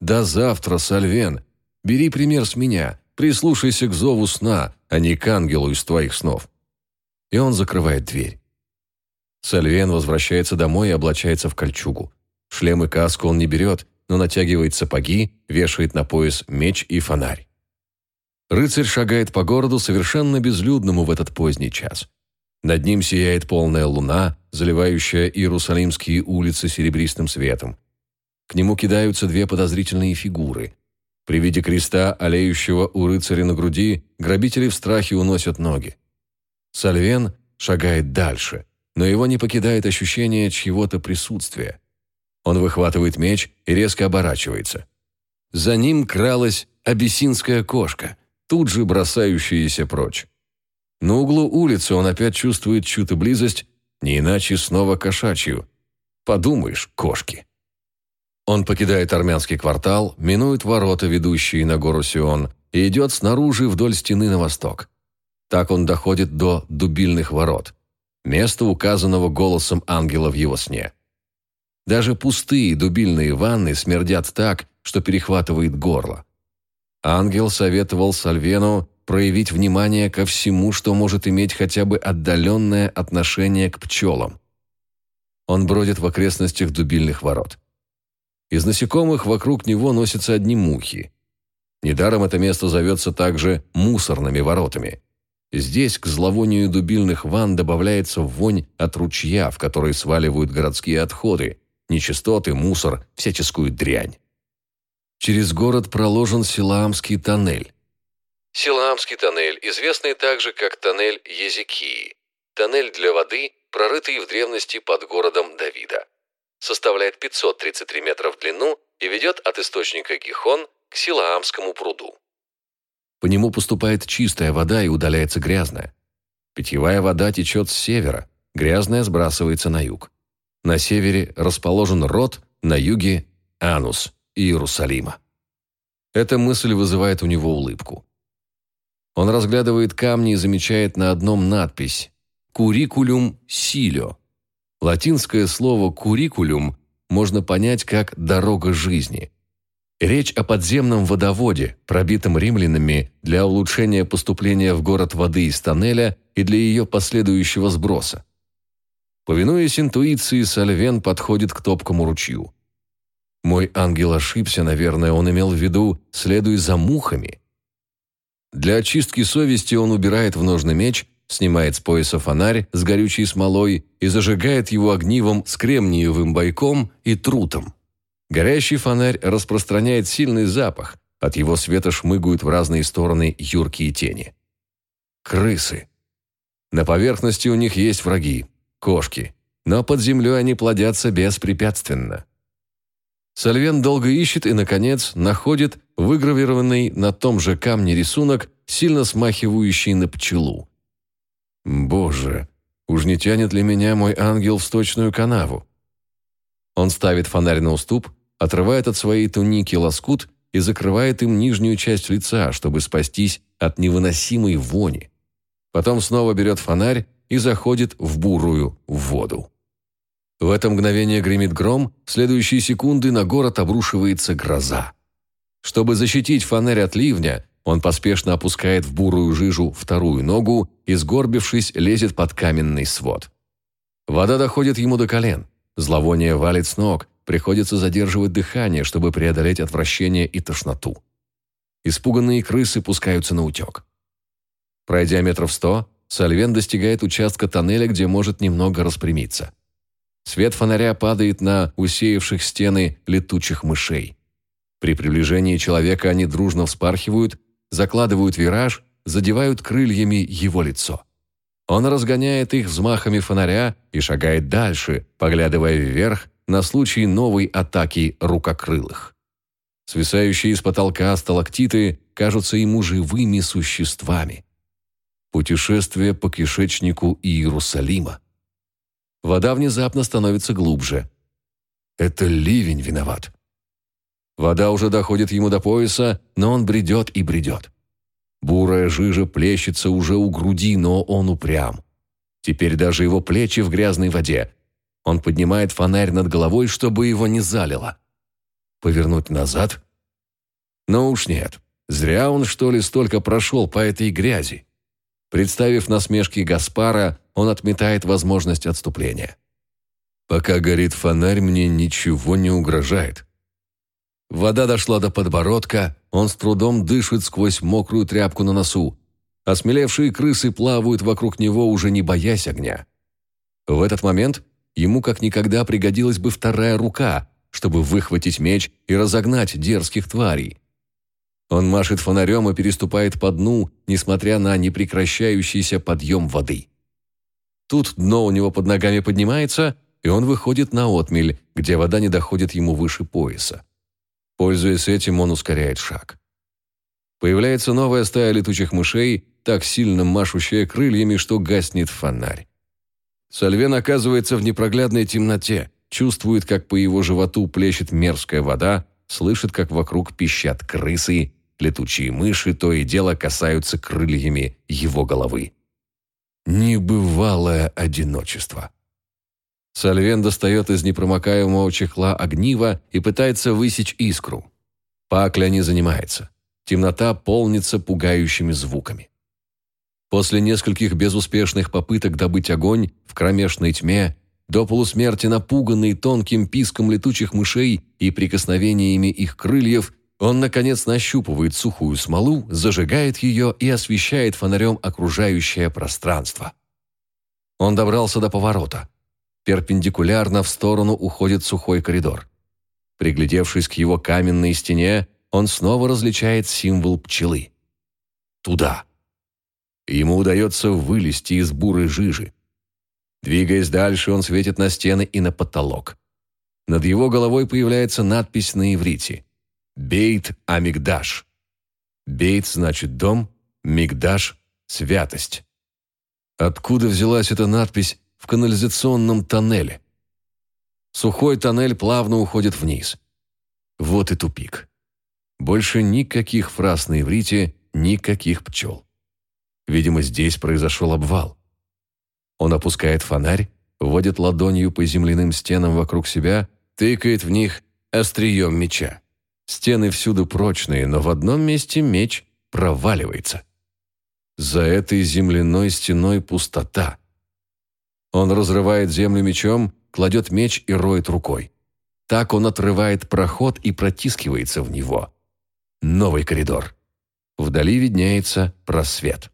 «До завтра, Сальвен. Бери пример с меня, прислушайся к зову сна, а не к ангелу из твоих снов». И он закрывает дверь. Сальвен возвращается домой и облачается в кольчугу. Шлем и каску он не берет, но натягивает сапоги, вешает на пояс меч и фонарь. Рыцарь шагает по городу совершенно безлюдному в этот поздний час. Над ним сияет полная луна, заливающая иерусалимские улицы серебристым светом. К нему кидаются две подозрительные фигуры. При виде креста, олеющего у рыцаря на груди, грабители в страхе уносят ноги. Сальвен шагает дальше – но его не покидает ощущение чьего-то присутствия. Он выхватывает меч и резко оборачивается. За ним кралась абиссинская кошка, тут же бросающаяся прочь. На углу улицы он опять чувствует чью-то близость, не иначе снова кошачью. Подумаешь, кошки. Он покидает армянский квартал, минует ворота, ведущие на гору Сион, и идет снаружи вдоль стены на восток. Так он доходит до дубильных ворот место, указанного голосом ангела в его сне. Даже пустые дубильные ванны смердят так, что перехватывает горло. Ангел советовал Сальвену проявить внимание ко всему, что может иметь хотя бы отдаленное отношение к пчелам. Он бродит в окрестностях дубильных ворот. Из насекомых вокруг него носятся одни мухи. Недаром это место зовется также «мусорными воротами». Здесь к зловонию дубильных ванн добавляется вонь от ручья, в который сваливают городские отходы, нечистоты, мусор, всяческую дрянь. Через город проложен Силаамский тоннель. Силаамский тоннель, известный также как тоннель Езекии. Тоннель для воды, прорытый в древности под городом Давида. Составляет 533 метра в длину и ведет от источника Гихон к Силаамскому пруду. По нему поступает чистая вода и удаляется грязная. Питьевая вода течет с севера, грязная сбрасывается на юг. На севере расположен рот, на юге – Анус, Иерусалима. Эта мысль вызывает у него улыбку. Он разглядывает камни и замечает на одном надпись «Курикулюм силио». Латинское слово «курикулюм» можно понять как «дорога жизни». Речь о подземном водоводе, пробитом римлянами для улучшения поступления в город воды из тоннеля и для ее последующего сброса. Повинуясь интуиции, Сальвен подходит к топкому ручью. Мой ангел ошибся, наверное, он имел в виду «следуй за мухами». Для очистки совести он убирает в ножный меч, снимает с пояса фонарь с горючей смолой и зажигает его огнивом с кремниевым бойком и трутом. Горящий фонарь распространяет сильный запах, от его света шмыгают в разные стороны юркие тени. Крысы. На поверхности у них есть враги, кошки, но под землей они плодятся беспрепятственно. Сальвен долго ищет и, наконец, находит выгравированный на том же камне рисунок, сильно смахивающий на пчелу. «Боже, уж не тянет ли меня мой ангел в сточную канаву?» Он ставит фонарь на уступ, отрывает от своей туники лоскут и закрывает им нижнюю часть лица, чтобы спастись от невыносимой вони. Потом снова берет фонарь и заходит в бурую воду. В это мгновение гремит гром, в следующие секунды на город обрушивается гроза. Чтобы защитить фонарь от ливня, он поспешно опускает в бурую жижу вторую ногу и, сгорбившись, лезет под каменный свод. Вода доходит ему до колен. Зловоние валит с ног, приходится задерживать дыхание, чтобы преодолеть отвращение и тошноту. Испуганные крысы пускаются на утек. Пройдя метров сто, Сальвен достигает участка тоннеля, где может немного распрямиться. Свет фонаря падает на усеявших стены летучих мышей. При приближении человека они дружно вспархивают, закладывают вираж, задевают крыльями его лицо. Он разгоняет их взмахами фонаря и шагает дальше, поглядывая вверх на случай новой атаки рукокрылых. Свисающие из потолка сталактиты кажутся ему живыми существами. Путешествие по кишечнику Иерусалима. Вода внезапно становится глубже. Это ливень виноват. Вода уже доходит ему до пояса, но он бредет и бредет. Бурая жижа плещется уже у груди, но он упрям. Теперь даже его плечи в грязной воде. Он поднимает фонарь над головой, чтобы его не залило. Повернуть назад? Но уж нет. Зря он, что ли, столько прошел по этой грязи. Представив насмешки Гаспара, он отметает возможность отступления. Пока горит фонарь, мне ничего не угрожает. Вода дошла до подбородка, он с трудом дышит сквозь мокрую тряпку на носу. Осмелевшие крысы плавают вокруг него, уже не боясь огня. В этот момент ему как никогда пригодилась бы вторая рука, чтобы выхватить меч и разогнать дерзких тварей. Он машет фонарем и переступает по дну, несмотря на непрекращающийся подъем воды. Тут дно у него под ногами поднимается, и он выходит на отмель, где вода не доходит ему выше пояса. Пользуясь этим, он ускоряет шаг. Появляется новая стая летучих мышей, так сильно машущая крыльями, что гаснет фонарь. Сальвен оказывается в непроглядной темноте, чувствует, как по его животу плещет мерзкая вода, слышит, как вокруг пищат крысы, летучие мыши то и дело касаются крыльями его головы. Небывалое одиночество. Сальвен достает из непромокаемого чехла огнива и пытается высечь искру. Пакля не занимается. Темнота полнится пугающими звуками. После нескольких безуспешных попыток добыть огонь в кромешной тьме, до полусмерти напуганный тонким писком летучих мышей и прикосновениями их крыльев, он, наконец, нащупывает сухую смолу, зажигает ее и освещает фонарем окружающее пространство. Он добрался до поворота. Перпендикулярно в сторону уходит сухой коридор. Приглядевшись к его каменной стене, он снова различает символ пчелы. Туда. Ему удается вылезти из бурой жижи. Двигаясь дальше, он светит на стены и на потолок. Над его головой появляется надпись на иврите «Бейт Амигдаш». «Бейт» значит «дом», «Мигдаш» — «святость». Откуда взялась эта надпись, в канализационном тоннеле. Сухой тоннель плавно уходит вниз. Вот и тупик. Больше никаких фраз на иврите, никаких пчел. Видимо, здесь произошел обвал. Он опускает фонарь, водит ладонью по земляным стенам вокруг себя, тыкает в них острием меча. Стены всюду прочные, но в одном месте меч проваливается. За этой земляной стеной пустота. Он разрывает землю мечом, кладет меч и роет рукой. Так он отрывает проход и протискивается в него. Новый коридор. Вдали виднеется просвет.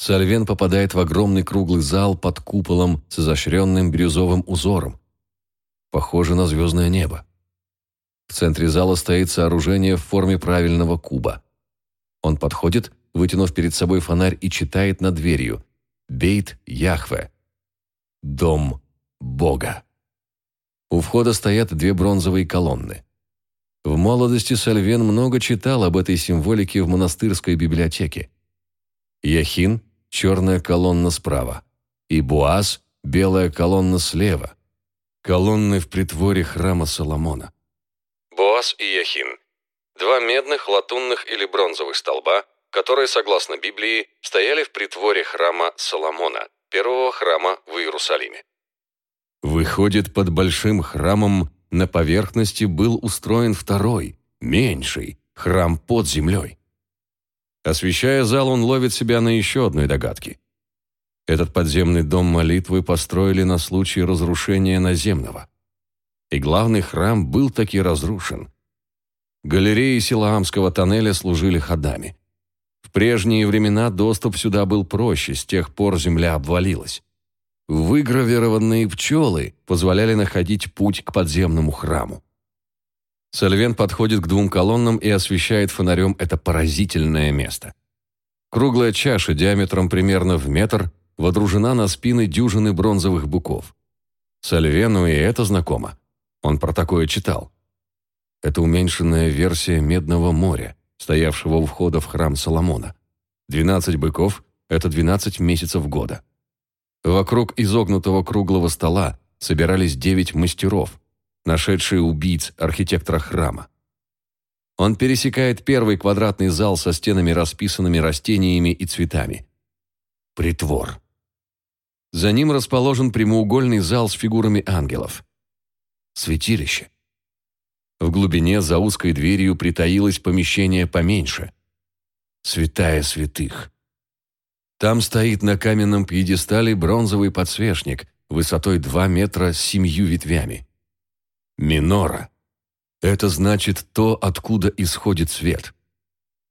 Сальвен попадает в огромный круглый зал под куполом с изощренным бирюзовым узором. Похоже на звездное небо. В центре зала стоит сооружение в форме правильного куба. Он подходит, вытянув перед собой фонарь и читает над дверью «Бейт Яхве», Дом Бога. У входа стоят две бронзовые колонны. В молодости Сальвен много читал об этой символике в монастырской библиотеке. Яхин – черная колонна справа, и Буаз – белая колонна слева. Колонны в притворе храма Соломона. Буаз и Яхин – два медных, латунных или бронзовых столба, которые, согласно Библии, стояли в притворе храма Соломона – первого храма в Иерусалиме. Выходит, под большим храмом на поверхности был устроен второй, меньший, храм под землей. Освещая зал, он ловит себя на еще одной догадке. Этот подземный дом молитвы построили на случай разрушения наземного. И главный храм был таки разрушен. Галереи Силаамского тоннеля служили ходами. В прежние времена доступ сюда был проще, с тех пор земля обвалилась. Выгравированные пчелы позволяли находить путь к подземному храму. Сальвен подходит к двум колоннам и освещает фонарем это поразительное место. Круглая чаша диаметром примерно в метр водружена на спины дюжины бронзовых быков. Сальвену и это знакомо. Он про такое читал. Это уменьшенная версия Медного моря стоявшего у входа в храм Соломона. 12 быков – это 12 месяцев года. Вокруг изогнутого круглого стола собирались девять мастеров. Нашедшие убийц архитектора храма. Он пересекает первый квадратный зал со стенами, расписанными растениями и цветами. Притвор. За ним расположен прямоугольный зал с фигурами ангелов. Святилище. В глубине за узкой дверью притаилось помещение поменьше. Святая святых. Там стоит на каменном пьедестале бронзовый подсвечник высотой 2 метра с семью ветвями. Минора. Это значит то, откуда исходит свет.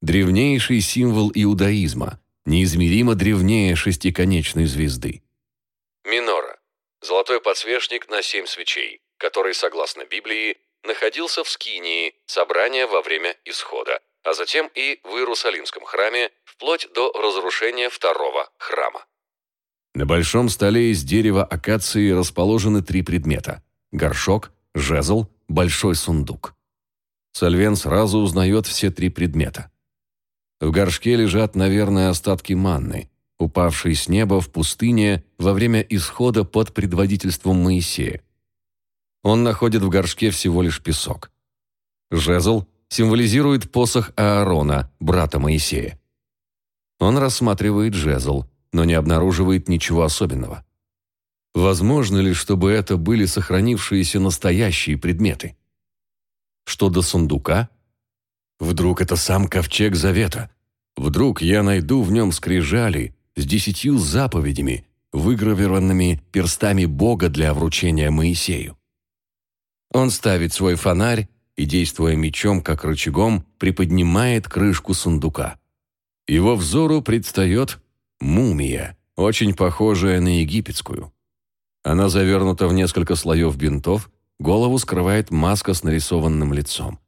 Древнейший символ иудаизма, неизмеримо древнее шестиконечной звезды. Минора. Золотой подсвечник на семь свечей, который, согласно Библии, находился в Скинии, собрания во время Исхода, а затем и в Иерусалимском храме, вплоть до разрушения второго храма. На большом столе из дерева акации расположены три предмета – горшок, жезл, большой сундук. Сальвен сразу узнает все три предмета. В горшке лежат, наверное, остатки манны, упавшие с неба в пустыне во время исхода под предводительством Моисея. Он находит в горшке всего лишь песок. Жезл символизирует посох Аарона, брата Моисея. Он рассматривает жезл, но не обнаруживает ничего особенного. Возможно ли, чтобы это были сохранившиеся настоящие предметы? Что до сундука? Вдруг это сам ковчег завета? Вдруг я найду в нем скрижали с десятью заповедями, выгравированными перстами Бога для вручения Моисею? Он ставит свой фонарь и, действуя мечом как рычагом, приподнимает крышку сундука. Его взору предстает мумия, очень похожая на египетскую. Она завернута в несколько слоев бинтов, голову скрывает маска с нарисованным лицом.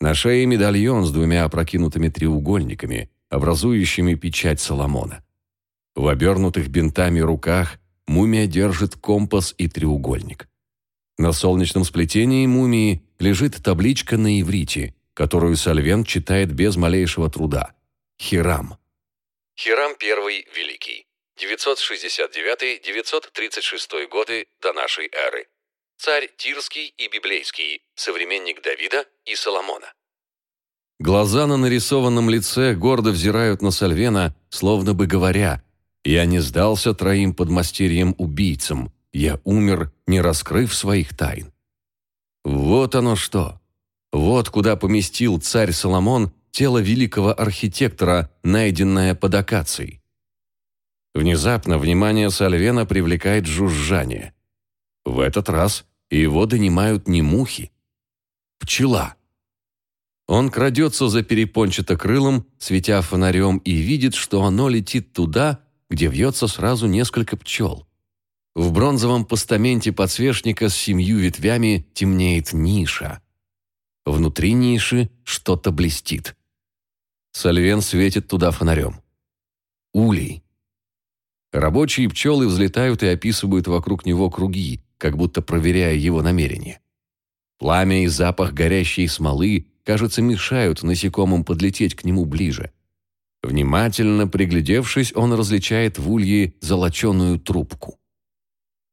На шее медальон с двумя опрокинутыми треугольниками, образующими печать Соломона. В обернутых бинтами руках мумия держит компас и треугольник. На солнечном сплетении мумии лежит табличка на иврите, которую Сальвен читает без малейшего труда. Хирам. Хирам I Великий. 969-936 годы до нашей эры. Царь Тирский и Библейский, современник Давида и Соломона. Глаза на нарисованном лице гордо взирают на Сальвена, словно бы говоря «Я не сдался троим подмастерьям-убийцам, я умер, не раскрыв своих тайн». Вот оно что! Вот куда поместил царь Соломон тело великого архитектора, найденное под акацией. Внезапно внимание Сальвена привлекает жужжание. В этот раз его донимают не мухи. Пчела. Он крадется за перепончато-крылом, светя фонарем, и видит, что оно летит туда, где вьется сразу несколько пчел. В бронзовом постаменте подсвечника с семью ветвями темнеет ниша. Внутри ниши что-то блестит. Сальвен светит туда фонарем. Улей. Рабочие пчелы взлетают и описывают вокруг него круги, как будто проверяя его намерение. Пламя и запах горящей смолы, кажется, мешают насекомым подлететь к нему ближе. Внимательно приглядевшись, он различает в улье золоченую трубку.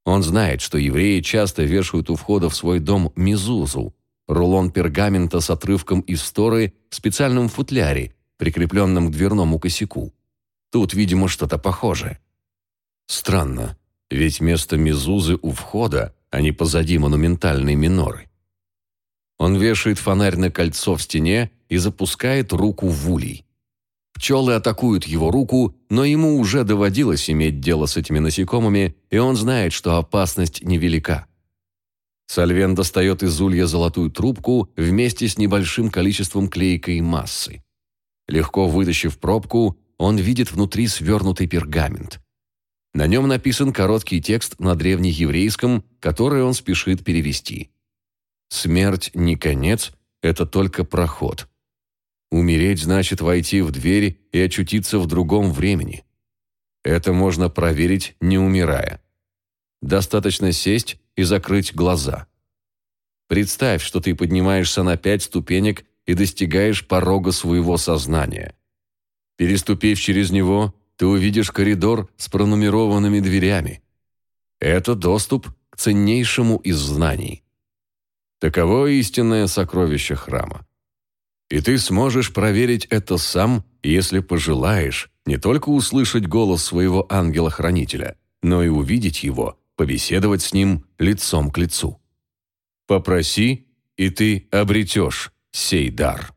Он знает, что евреи часто вешают у входа в свой дом мизузу, рулон пергамента с отрывком из сторы в специальном футляре, прикрепленном к дверному косяку. Тут, видимо, что-то похожее. Странно, ведь место мезузы у входа, а не позади монументальной миноры. Он вешает фонарь на кольцо в стене и запускает руку в улей. Пчелы атакуют его руку, но ему уже доводилось иметь дело с этими насекомыми, и он знает, что опасность невелика. Сальвен достает из улья золотую трубку вместе с небольшим количеством клейкой массы. Легко вытащив пробку, он видит внутри свернутый пергамент. На нем написан короткий текст на древнееврейском, который он спешит перевести. «Смерть не конец, это только проход. Умереть значит войти в дверь и очутиться в другом времени. Это можно проверить, не умирая. Достаточно сесть и закрыть глаза. Представь, что ты поднимаешься на пять ступенек и достигаешь порога своего сознания. Переступив через него, ты увидишь коридор с пронумерованными дверями. Это доступ к ценнейшему из знаний. Таково истинное сокровище храма. И ты сможешь проверить это сам, если пожелаешь не только услышать голос своего ангела-хранителя, но и увидеть его, побеседовать с ним лицом к лицу. Попроси, и ты обретешь сей дар.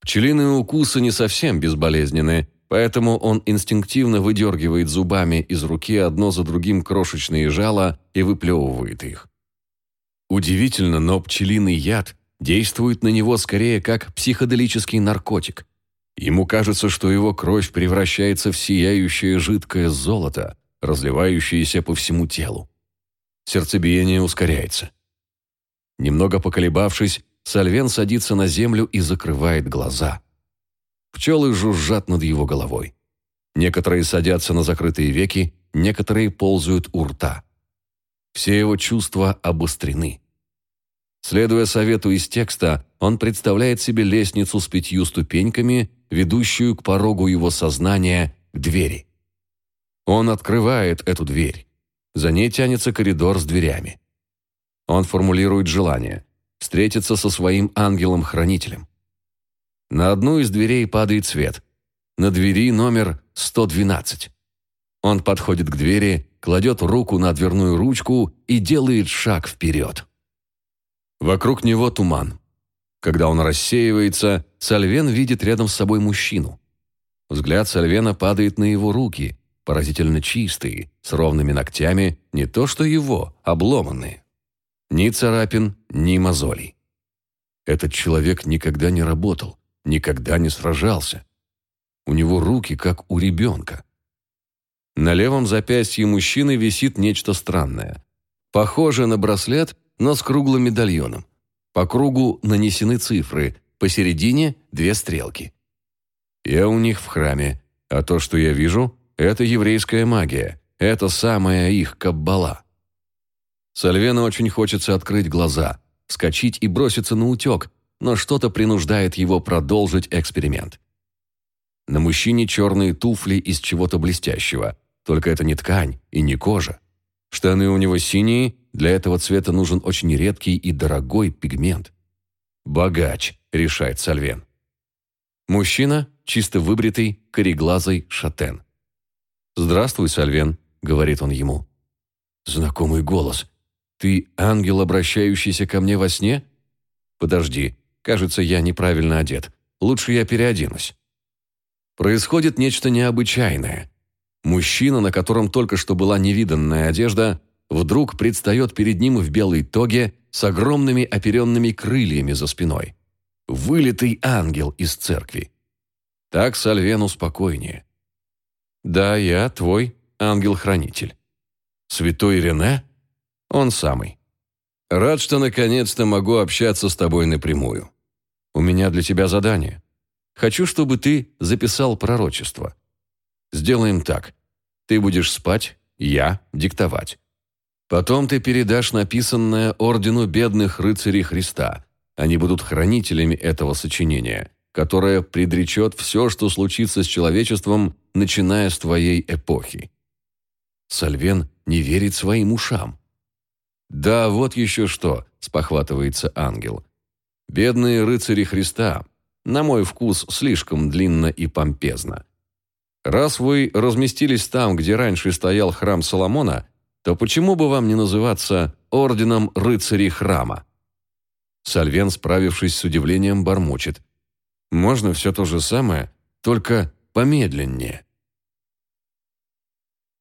Пчелиные укусы не совсем безболезненны, поэтому он инстинктивно выдергивает зубами из руки одно за другим крошечные жала и выплевывает их. Удивительно, но пчелиный яд действует на него скорее как психоделический наркотик. Ему кажется, что его кровь превращается в сияющее жидкое золото, разливающееся по всему телу. Сердцебиение ускоряется. Немного поколебавшись, Сальвен садится на землю и закрывает глаза. Пчелы жужжат над его головой. Некоторые садятся на закрытые веки, некоторые ползают у рта. Все его чувства обострены. Следуя совету из текста, он представляет себе лестницу с пятью ступеньками, ведущую к порогу его сознания, к двери. Он открывает эту дверь. За ней тянется коридор с дверями. Он формулирует желание – встретиться со своим ангелом-хранителем. На одну из дверей падает свет. На двери номер 112. Он подходит к двери, кладет руку на дверную ручку и делает шаг вперед. Вокруг него туман. Когда он рассеивается, Сальвен видит рядом с собой мужчину. Взгляд Сальвена падает на его руки, поразительно чистые, с ровными ногтями, не то что его, обломанные. Ни царапин, ни мозолей. Этот человек никогда не работал, никогда не сражался. У него руки, как у ребенка. На левом запястье мужчины висит нечто странное. Похоже на браслет, но с круглым медальоном. По кругу нанесены цифры, посередине две стрелки. Я у них в храме, а то, что я вижу, это еврейская магия, это самая их каббала. Сальвена очень хочется открыть глаза, вскочить и броситься на утек, но что-то принуждает его продолжить эксперимент. На мужчине черные туфли из чего-то блестящего, только это не ткань и не кожа. Штаны у него синие, для этого цвета нужен очень редкий и дорогой пигмент. «Богач», — решает Сальвен. Мужчина, чисто выбритый, кореглазый шатен. «Здравствуй, Сальвен», — говорит он ему. Знакомый голос. «Ты ангел, обращающийся ко мне во сне?» «Подожди, кажется, я неправильно одет. Лучше я переоденусь». Происходит нечто необычайное. Мужчина, на котором только что была невиданная одежда, вдруг предстает перед ним в белой тоге с огромными оперенными крыльями за спиной. Вылитый ангел из церкви. Так Сальвену спокойнее. «Да, я твой ангел-хранитель». «Святой Рене?» «Он самый. Рад, что наконец-то могу общаться с тобой напрямую. У меня для тебя задание. Хочу, чтобы ты записал пророчество. Сделаем так. Ты будешь спать, я диктовать. Потом ты передашь написанное Ордену Бедных Рыцарей Христа. Они будут хранителями этого сочинения, которое предречет все, что случится с человечеством, начиная с твоей эпохи. Сальвен не верит своим ушам. «Да, вот еще что», – спохватывается ангел. «Бедные рыцари Христа, на мой вкус, слишком длинно и помпезно. Раз вы разместились там, где раньше стоял храм Соломона, то почему бы вам не называться Орденом Рыцарей Храма? Сальвен, справившись с удивлением, бормочет. Можно все то же самое, только помедленнее.